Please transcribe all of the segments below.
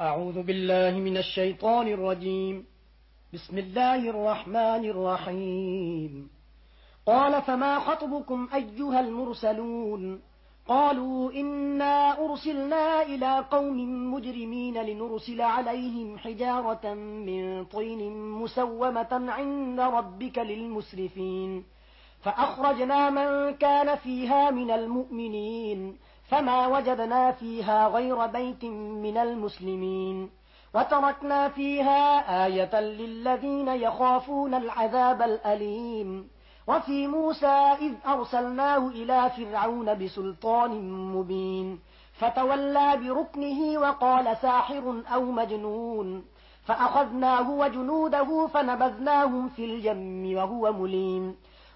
أعوذ بالله من الشيطان الرجيم. بسم الله الرحمن الرحيم. قال فما خطبكم أيها المرسلون؟ قالوا إنا أرسلنا إلى قوم مجرمين لنرسل عليهم حجارة من طين مسومة عند ربك للمسرفين. فأخرجنا من كان فيها من المؤمنين. فما وجدنا فيها غير بيت من المسلمين وتركنا فيها آية للذين يخافون العذاب الأليم وفي موسى إذ أرسلناه إلى فرعون بسلطان مبين فتولى بركنه وقال ساحر أو مجنون فأخذناه وجنوده فنبذناهم في الجم وهو مليم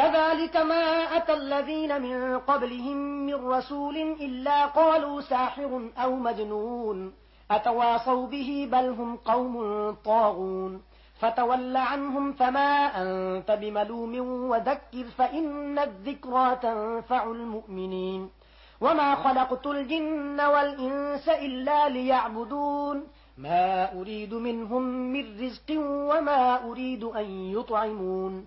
كذلك ما أتى الذين من قبلهم من رسول إلا قالوا ساحر أو مجنون. أتواصوا به بل هم قوم طاغون. فتول عنهم فما أنت بملوم وذكر فإن الذكرى تنفع المؤمنين. وما خلقت الجن والإنس إلا ليعبدون. ما أريد منهم من رزق وما أريد أن يطعمون.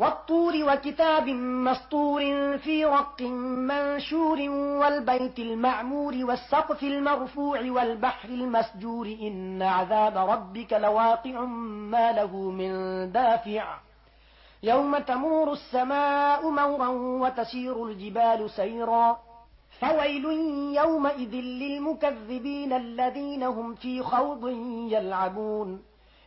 والطور وكتاب مسطور في رق منشور والبيت المعمور والسقف المرفوع والبحر المسجور إن عذاب ربك لواقع ما له من دافع. يوم تمور السماء مورا وتسير الجبال سيرا. فويل يومئذ للمكذبين الذين هم في خوض يلعبون.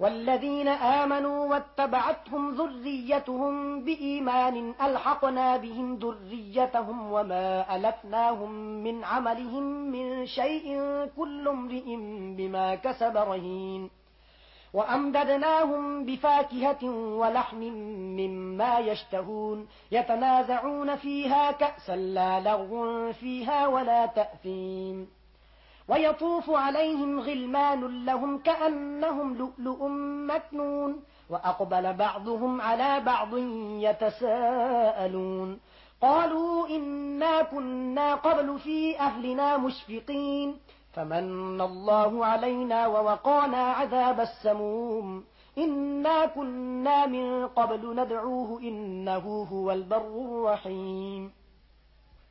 والذين آمنوا واتبعتهم ذريتهم بإيمان ألحقنا بهم ذريتهم وما ألفناهم من عملهم من شيء كل امرئ بما كسب رهين وأمددناهم بفاكهة ولحم مما يشتهون يتنازعون فيها كأسا لا لغ فيها ولا تأثيم ويطوف عليهم غلمان لهم كأنهم لؤلؤ مكنون وأقبل بعضهم على بعض يتساءلون قالوا إنا كنا قبل في أهلنا مشفقين فمن الله علينا ووقانا عذاب السموم إنا كنا من قبل ندعوه إنه هو البر الرحيم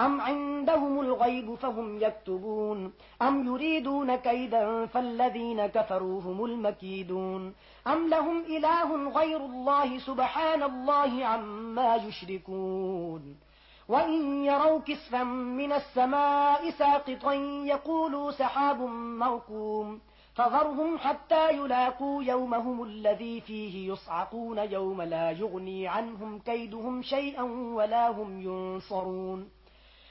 أم عندهم الغيب فهم يكتبون أم يريدون كيدا فالذين كفروا هم المكيدون أم لهم إله غير الله سبحان الله عما يشركون وإن يروا كسفا من السماء ساقطا يقولوا سحاب مركوم فذرهم حتى يلاقوا يومهم الذي فيه يصعقون يوم لا يغني عنهم كيدهم شيئا ولا هم ينصرون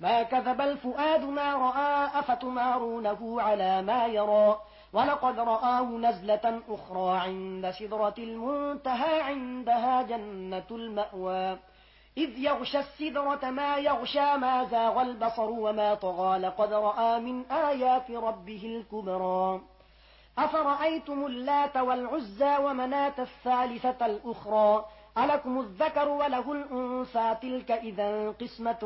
ما كذب الفؤاد ما رأى أفتمارونه على ما يرى ولقد رآه نزلة أخرى عند سدرة المنتهى عندها جنة المأوى. إذ يغشى السدرة ما يغشى ما زاغ البصر وما طغى لقد رآ من آيات ربه الكبرى. أفرأيتم اللات والعزى ومنات الثالثة الأخرى ألكم الذكر وله الْأُنثَى تلك إذا قسمة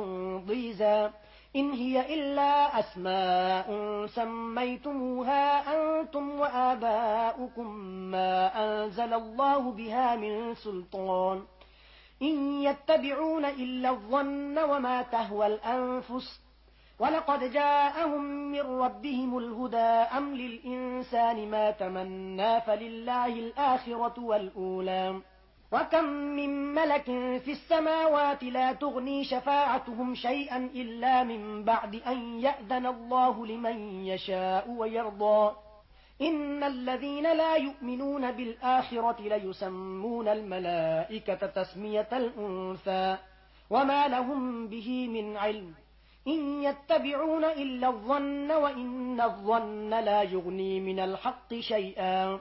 ضيزى إن هي إلا أسماء سميتموها أنتم وآباؤكم ما أنزل الله بها من سلطان إن يتبعون إلا الظن وما تهوى الأنفس ولقد جاءهم من ربهم الهدى أم للإنسان ما تمنى فلله الآخرة والأولى وكم من ملك في السماوات لا تغني شفاعتهم شيئا إلا من بعد أن يأذن الله لمن يشاء ويرضى إن الذين لا يؤمنون بالآخرة ليسمون الملائكة تسمية الأنثى وما لهم به من علم إن يتبعون إلا الظن وإن الظن لا يغني من الحق شيئا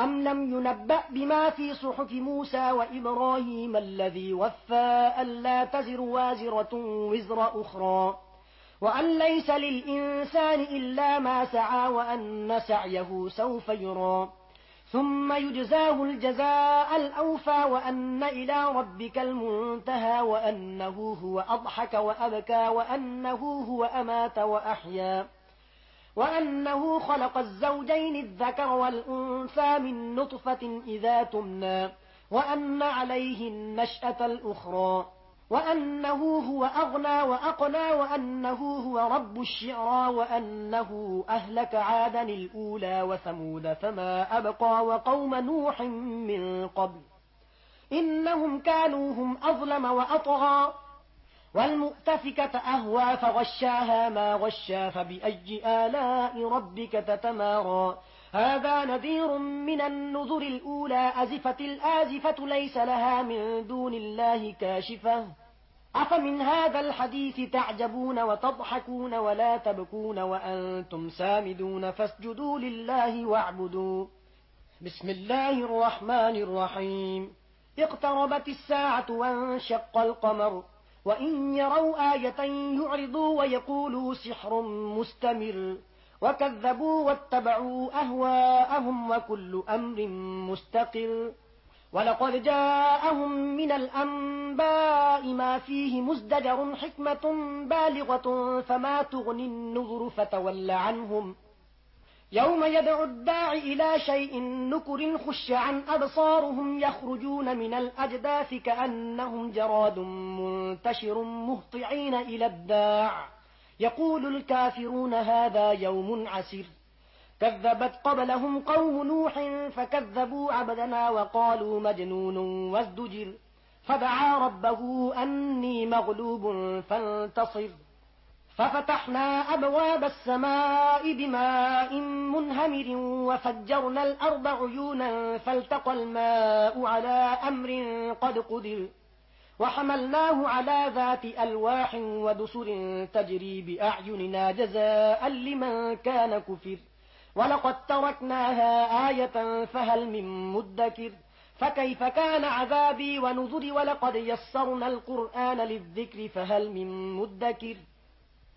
أم لم ينبأ بما في صحف موسى وإبراهيم الذي وفى ألا تزر وازرة وزر أخرى وأن ليس للإنسان إلا ما سعى وأن سعيه سوف يرى ثم يجزاه الجزاء الأوفى وأن إلى ربك المنتهى وأنه هو أضحك وأبكى وأنه هو أمات وأحيا وأنه خلق الزوجين الذكر والأنثى من نطفة إذا تمنى وأن عليه النشأة الأخرى وأنه هو أغنى وأقنى وأنه هو رب الشعرى وأنه أهلك عادا الأولى وثمود فما أبقى وقوم نوح من قبل إنهم كانوا هم أظلم وأطغى والمؤتفكة أهوى فغشاها ما غشا فبأي آلاء ربك تتمارى. هذا نذير من النذر الأولى. أزفت الآزفة ليس لها من دون الله كاشفة. أفمن هذا الحديث تعجبون وتضحكون ولا تبكون وأنتم سامدون فاسجدوا لله واعبدوا. بسم الله الرحمن الرحيم. اقتربت الساعة وانشق القمر. وإن يروا آية يعرضوا ويقولوا سحر مستمر وكذبوا واتبعوا أهواءهم وكل أمر مستقر ولقد جاءهم من الأنباء ما فيه مزدجر حكمة بالغة فما تغني النُّذُرُ فتول عنهم يوم يدعو الداع إلى شيء نكر خش عن أبصارهم يخرجون من الأجداث كأنهم جراد منتشر مهطعين إلى الداع. يقول الكافرون هذا يوم عسر كذبت قبلهم قوم نوح فكذبوا عبدنا وقالوا مجنون وازدجر. فدعا ربه أني مغلوب فانتصر. ففتحنا أبواب السماء بماء منهمر وفجرنا الأرض عيونا فالتقى الماء على أمر قد قدر وحملناه على ذات ألواح ودسر تجري بأعيننا جزاء لمن كان كفر. ولقد تركناها آية فهل من مدكر؟ فكيف كان عذابي ونذر ولقد يسرنا القرآن للذكر فهل من مدكر؟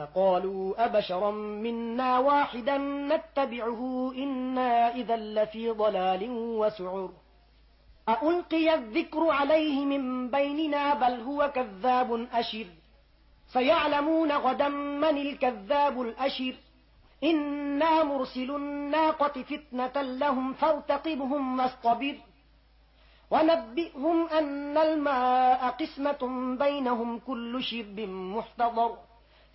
فقالوا أبشرا منا واحدا نتبعه إنا إذا لفي ضلال وسعر. أألقي الذكر عليه من بيننا بل هو كذاب أشر. سيعلمون غدا من الكذاب الأشر. إنا مرسل الناقة فتنة لهم فارتقبهم واستبر ونبئهم أن الماء قسمة بينهم كل شرب محتضر.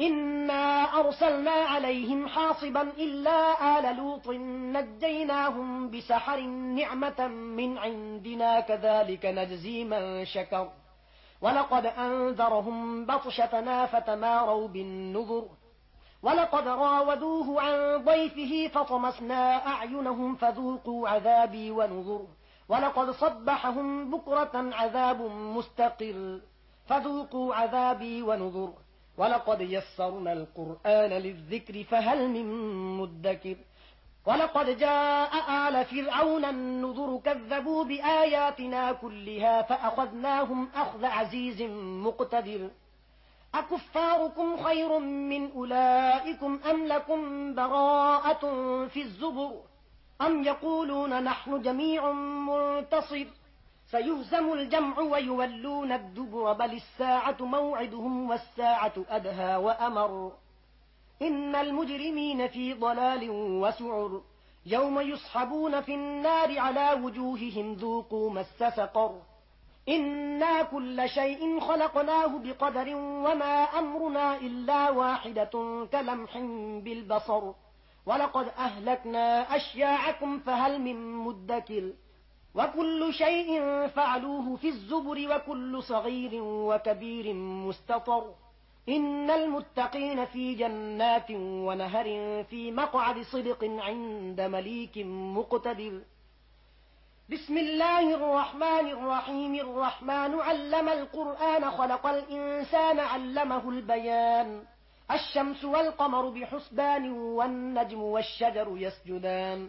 إنا أرسلنا عليهم حاصبا إلا آل لوط نجيناهم بسحر نعمة من عندنا كذلك نجزي من شكر ولقد أنذرهم بطشتنا فتماروا بالنذر ولقد راودوه عن ضيفه فطمسنا أعينهم فذوقوا عذابي ونذر ولقد صبحهم بكرة عذاب مستقر فذوقوا عذابي ونذر ولقد يسرنا القرآن للذكر فهل من مدكر ولقد جاء آل فرعون النذر كذبوا بآياتنا كلها فأخذناهم أخذ عزيز مقتدر أكفاركم خير من أولئكم أم لكم براءة في الزبر أم يقولون نحن جميع منتصر سيهزم الجمع ويولون الدبر بل الساعة موعدهم والساعة أدهى وأمر. إن المجرمين في ضلال وسعر. يوم يصحبون في النار على وجوههم ذوقوا مس سقر. إنا كل شيء خلقناه بقدر وما أمرنا إلا واحدة كلمح بالبصر. ولقد أهلكنا أشياعكم فهل من مدكر؟ وكل شيء فعلوه في الزبر وكل صغير وكبير مستطر إن المتقين في جنات ونهر في مقعد صدق عند مليك مقتدر بسم الله الرحمن الرحيم الرحمن علم القرآن خلق الإنسان علمه البيان الشمس والقمر بحسبان والنجم والشجر يسجدان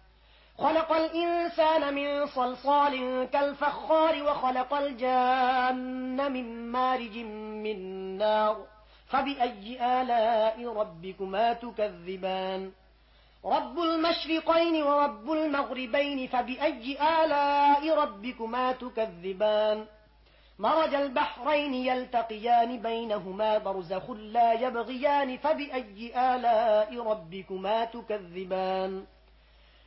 خلق الإنسان من صلصال كالفخار وخلق الجن من مارج من نار فبأي آلاء ربكما تكذبان؟ رب المشرقين ورب المغربين فبأي آلاء ربكما تكذبان؟ مرج البحرين يلتقيان بينهما برزخ لا يبغيان فبأي آلاء ربكما تكذبان؟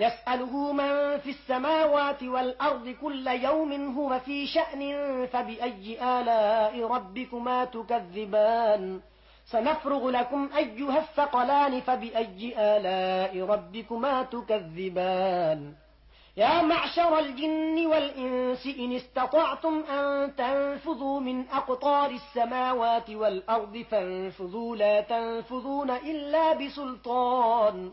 يسأله من في السماوات والأرض كل يوم هو في شأن فبأي آلاء ربكما تكذبان؟ سنفرغ لكم أيها الثقلان فبأي آلاء ربكما تكذبان؟ يا معشر الجن والإنس إن استطعتم أن تنفذوا من أقطار السماوات والأرض فانفذوا لا تنفذون إلا بسلطان.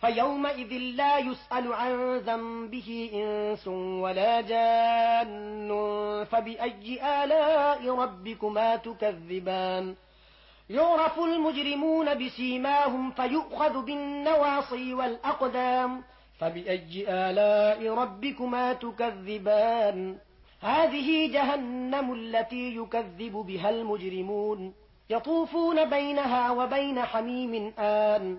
فيومئذ لا يسأل عن ذنبه إنس ولا جان. فبأي آلاء ربكما تكذبان؟ يعرف المجرمون بسيماهم فيؤخذ بالنواصي والأقدام. فبأي آلاء ربكما تكذبان؟ هذه جهنم التي يكذب بها المجرمون. يطوفون بينها وبين حميم آن.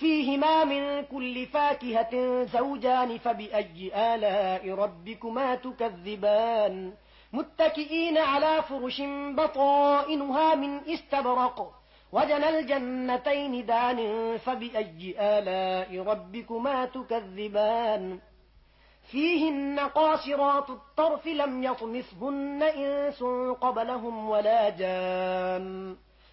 فيهما من كل فاكهة زوجان فبأي آلاء ربكما تكذبان؟ متكئين على فرش بطائنها من استبرق. وجن الجنتين دان فبأي آلاء ربكما تكذبان؟ فيهن قاصرات الطرف لم يطمثهن إنس قبلهم ولا جان.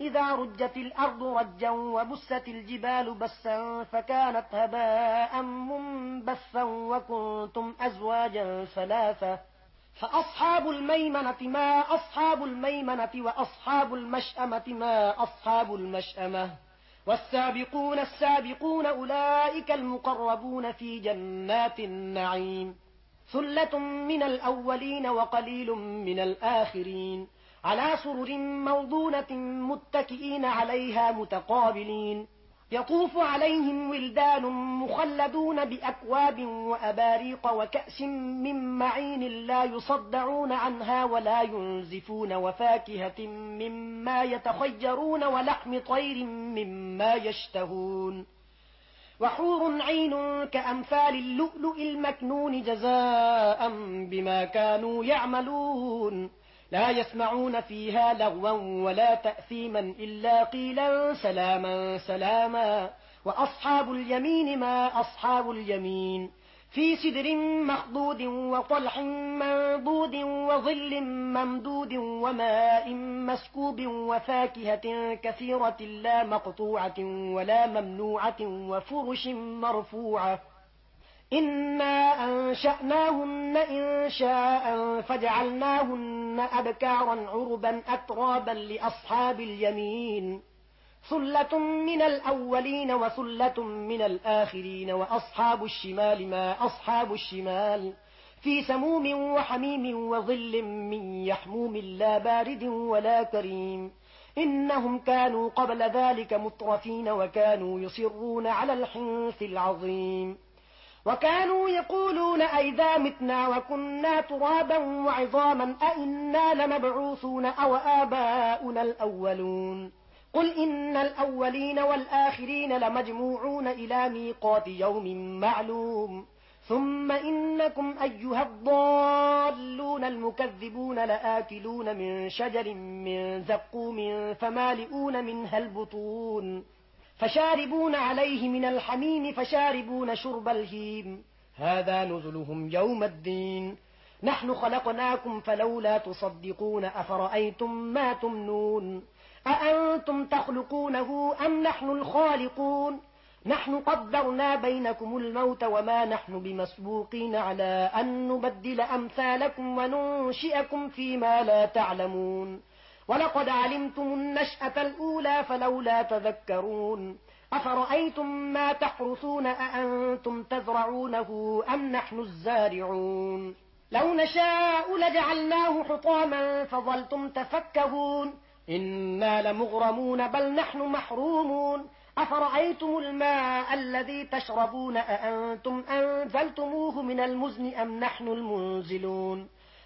إذا رجت الأرض رجا وبست الجبال بسا فكانت هباء منبثا وكنتم أزواجا ثلاثة فأصحاب الميمنة ما أصحاب الميمنة وأصحاب المشأمة ما أصحاب المشأمة والسابقون السابقون أولئك المقربون في جنات النعيم ثلة من الأولين وقليل من الآخرين على سرر موضونة متكئين عليها متقابلين. يطوف عليهم ولدان مخلدون بأكواب وأباريق وكأس من معين لا يصدعون عنها ولا ينزفون وفاكهة مما يتخيرون ولحم طير مما يشتهون. وحور عين كأمثال اللؤلؤ المكنون جزاء بما كانوا يعملون. لا يسمعون فيها لغوا ولا تأثيما إلا قيلا سلاما سلاما وأصحاب اليمين ما أصحاب اليمين في سدر مخضود وطلح منضود وظل ممدود وماء مسكوب وفاكهة كثيرة لا مقطوعة ولا ممنوعة وفرش مرفوعة إنا أنشأناهن إن شاء فجعلناهن أبكارا عربا أترابا لأصحاب اليمين ثلة من الأولين وثلة من الآخرين وأصحاب الشمال ما أصحاب الشمال في سموم وحميم وظل من يحموم لا بارد ولا كريم إنهم كانوا قبل ذلك مطرفين وكانوا يصرون على الحنث العظيم وكانوا يقولون أئذا متنا وكنا ترابا وعظاما أئنا لمبعوثون أو آباؤنا الأولون قل إن الأولين والآخرين لمجموعون إلى ميقات يوم معلوم ثم إنكم أيها الضالون المكذبون لآكلون من شجر من زقوم فمالئون منها البطون فشاربون عليه من الحميم فشاربون شرب الهيم. هذا نزلهم يوم الدين. نحن خلقناكم فلولا تصدقون أفرأيتم ما تمنون. أأنتم تخلقونه أم نحن الخالقون؟ نحن قدرنا بينكم الموت وما نحن بمسبوقين على أن نبدل أمثالكم وننشئكم فيما لا تعلمون. ولقد علمتم النشأة الأولى فلولا تذكرون أفرأيتم ما تحرثون أأنتم تزرعونه أم نحن الزارعون لو نشاء لجعلناه حطاما فظلتم تفكهون إنا لمغرمون بل نحن محرومون أفرأيتم الماء الذي تشربون أأنتم أنزلتموه من المزن أم نحن المنزلون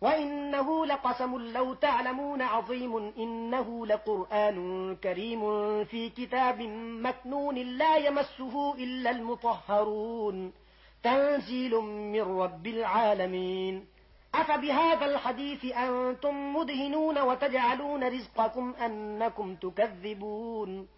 وَإِنَّهُ لَقَسَمٌ لَّوْ تَعْلَمُونَ عَظِيمٌ إِنَّهُ لَقُرْآنٌ كَرِيمٌ فِي كِتَابٍ مَّكْنُونٍ لَّا يَمَسُّهُ إِلَّا الْمُطَهَّرُونَ تَنزِيلٌ مِّن رَّبِّ الْعَالَمِينَ أَفَبِهَذَا الْحَدِيثِ أَنتُم مُّدْهِنُونَ وَتَجْعَلُونَ رِزْقَكُمْ أَنَّكُمْ تُكَذِّبُونَ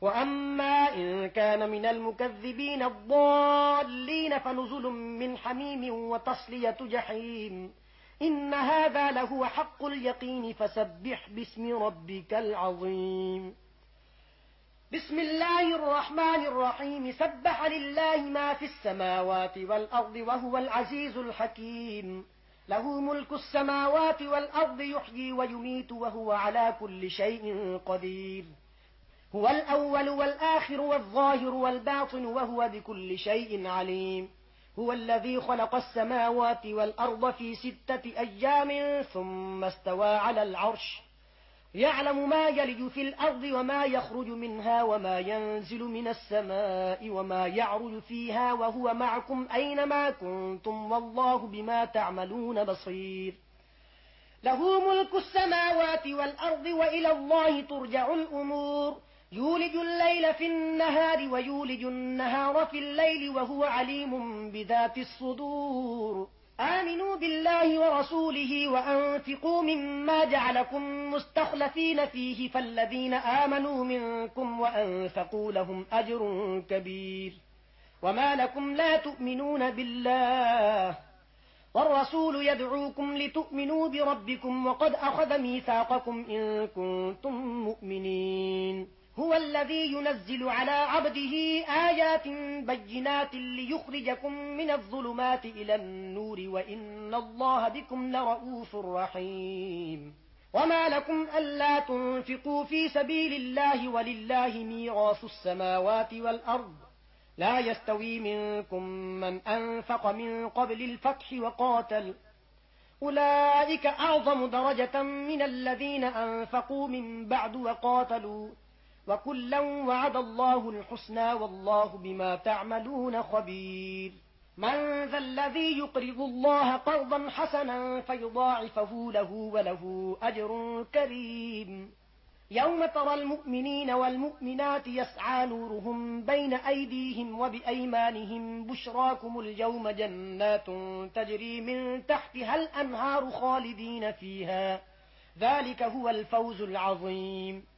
وأما إن كان من المكذبين الضالين فنزل من حميم وتصلية جحيم إن هذا لهو حق اليقين فسبح باسم ربك العظيم بسم الله الرحمن الرحيم سبح لله ما في السماوات والأرض وهو العزيز الحكيم له ملك السماوات والأرض يحيي ويميت وهو على كل شيء قدير هو الأول والآخر والظاهر والباطن وهو بكل شيء عليم. هو الذي خلق السماوات والأرض في ستة أيام ثم استوى على العرش. يعلم ما يلج في الأرض وما يخرج منها وما ينزل من السماء وما يعرج فيها وهو معكم أينما كنتم والله بما تعملون بصير. له ملك السماوات والأرض وإلى الله ترجع الأمور. يولج الليل في النهار ويولج النهار في الليل وهو عليم بذات الصدور. آمنوا بالله ورسوله وأنفقوا مما جعلكم مستخلفين فيه فالذين آمنوا منكم وأنفقوا لهم أجر كبير. وما لكم لا تؤمنون بالله. والرسول يدعوكم لتؤمنوا بربكم وقد أخذ ميثاقكم إن كنتم مؤمنين. هو الذي ينزل على عبده آيات بينات ليخرجكم من الظلمات إلى النور وإن الله بكم لرؤوف رحيم. وما لكم ألا تنفقوا في سبيل الله ولله ميراث السماوات والأرض. لا يستوي منكم من أنفق من قبل الفتح وقاتل. أولئك أعظم درجة من الذين أنفقوا من بعد وقاتلوا. وَكُلًّا وَعَدَ اللَّهُ الْحُسْنَى وَاللَّهُ بِمَا تَعْمَلُونَ خَبِيرٌ مَنْ ذَا الَّذِي يُقْرِضُ اللَّهَ قَرْضًا حَسَنًا فَيُضَاعِفَهُ لَهُ وَلَهُ أَجْرٌ كَرِيمٌ يَوْمَ تَرَى الْمُؤْمِنِينَ وَالْمُؤْمِنَاتِ يَسْعَى نُورُهُمْ بَيْنَ أَيْدِيهِمْ وَبِأَيْمَانِهِمْ بُشْرَاكُمُ الْيَوْمَ جَنَّاتٌ تَجْرِي مِنْ تَحْتِهَا الْأَنْهَارُ خَالِدِينَ فِيهَا ذَلِكَ هُوَ الْفَوْزُ الْعَظِيمُ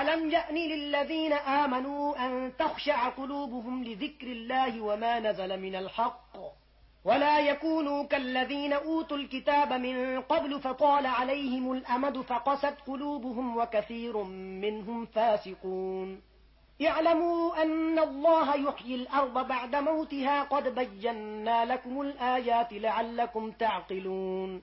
ألم يأني للذين آمنوا أن تخشع قلوبهم لذكر الله وما نزل من الحق ولا يكونوا كالذين أوتوا الكتاب من قبل فطال عليهم الأمد فقست قلوبهم وكثير منهم فاسقون اعلموا أن الله يحيي الأرض بعد موتها قد بينا لكم الآيات لعلكم تعقلون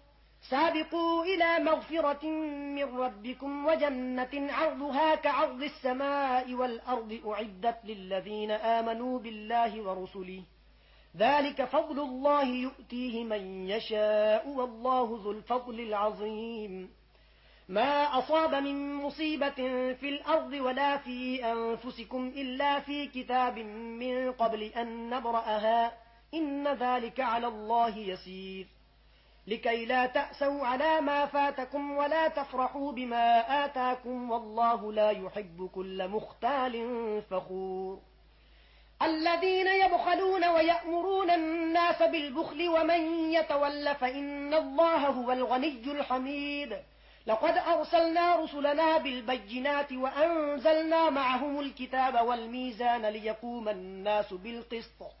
سابقوا إلى مغفرة من ربكم وجنة عرضها كعرض السماء والأرض أعدت للذين آمنوا بالله ورسله. ذلك فضل الله يؤتيه من يشاء والله ذو الفضل العظيم. ما أصاب من مصيبة في الأرض ولا في أنفسكم إلا في كتاب من قبل أن نبرأها. إن ذلك على الله يسير. لكي لا تأسوا على ما فاتكم ولا تفرحوا بما آتاكم والله لا يحب كل مختال فخور. الذين يبخلون ويأمرون الناس بالبخل ومن يتول فإن الله هو الغني الحميد. لقد أرسلنا رسلنا بالبينات وأنزلنا معهم الكتاب والميزان ليقوم الناس بالقسط.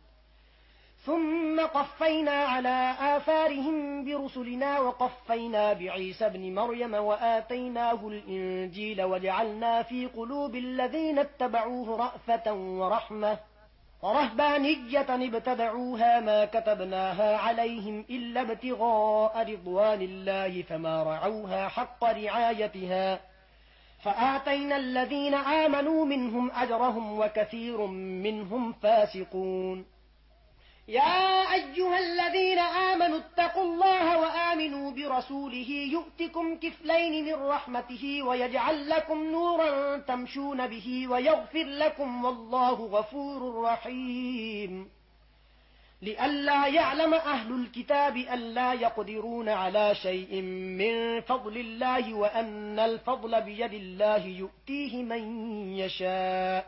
ثم قفينا على آثارهم برسلنا وقفينا بعيسى بن مريم وآتيناه الإنجيل وجعلنا في قلوب الذين اتبعوه رأفة ورحمة ورهبانية ابتدعوها ما كتبناها عليهم إلا ابتغاء رضوان الله فما رعوها حق رعايتها فآتينا الذين آمنوا منهم أجرهم وكثير منهم فاسقون يا أيها الذين آمنوا اتقوا الله وآمنوا برسوله يؤتكم كفلين من رحمته ويجعل لكم نورا تمشون به ويغفر لكم والله غفور رحيم. لألا يعلم أهل الكتاب ألا يقدرون على شيء من فضل الله وأن الفضل بيد الله يؤتيه من يشاء.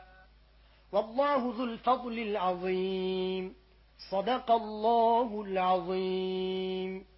والله ذو الفضل العظيم. صدق الله العظيم.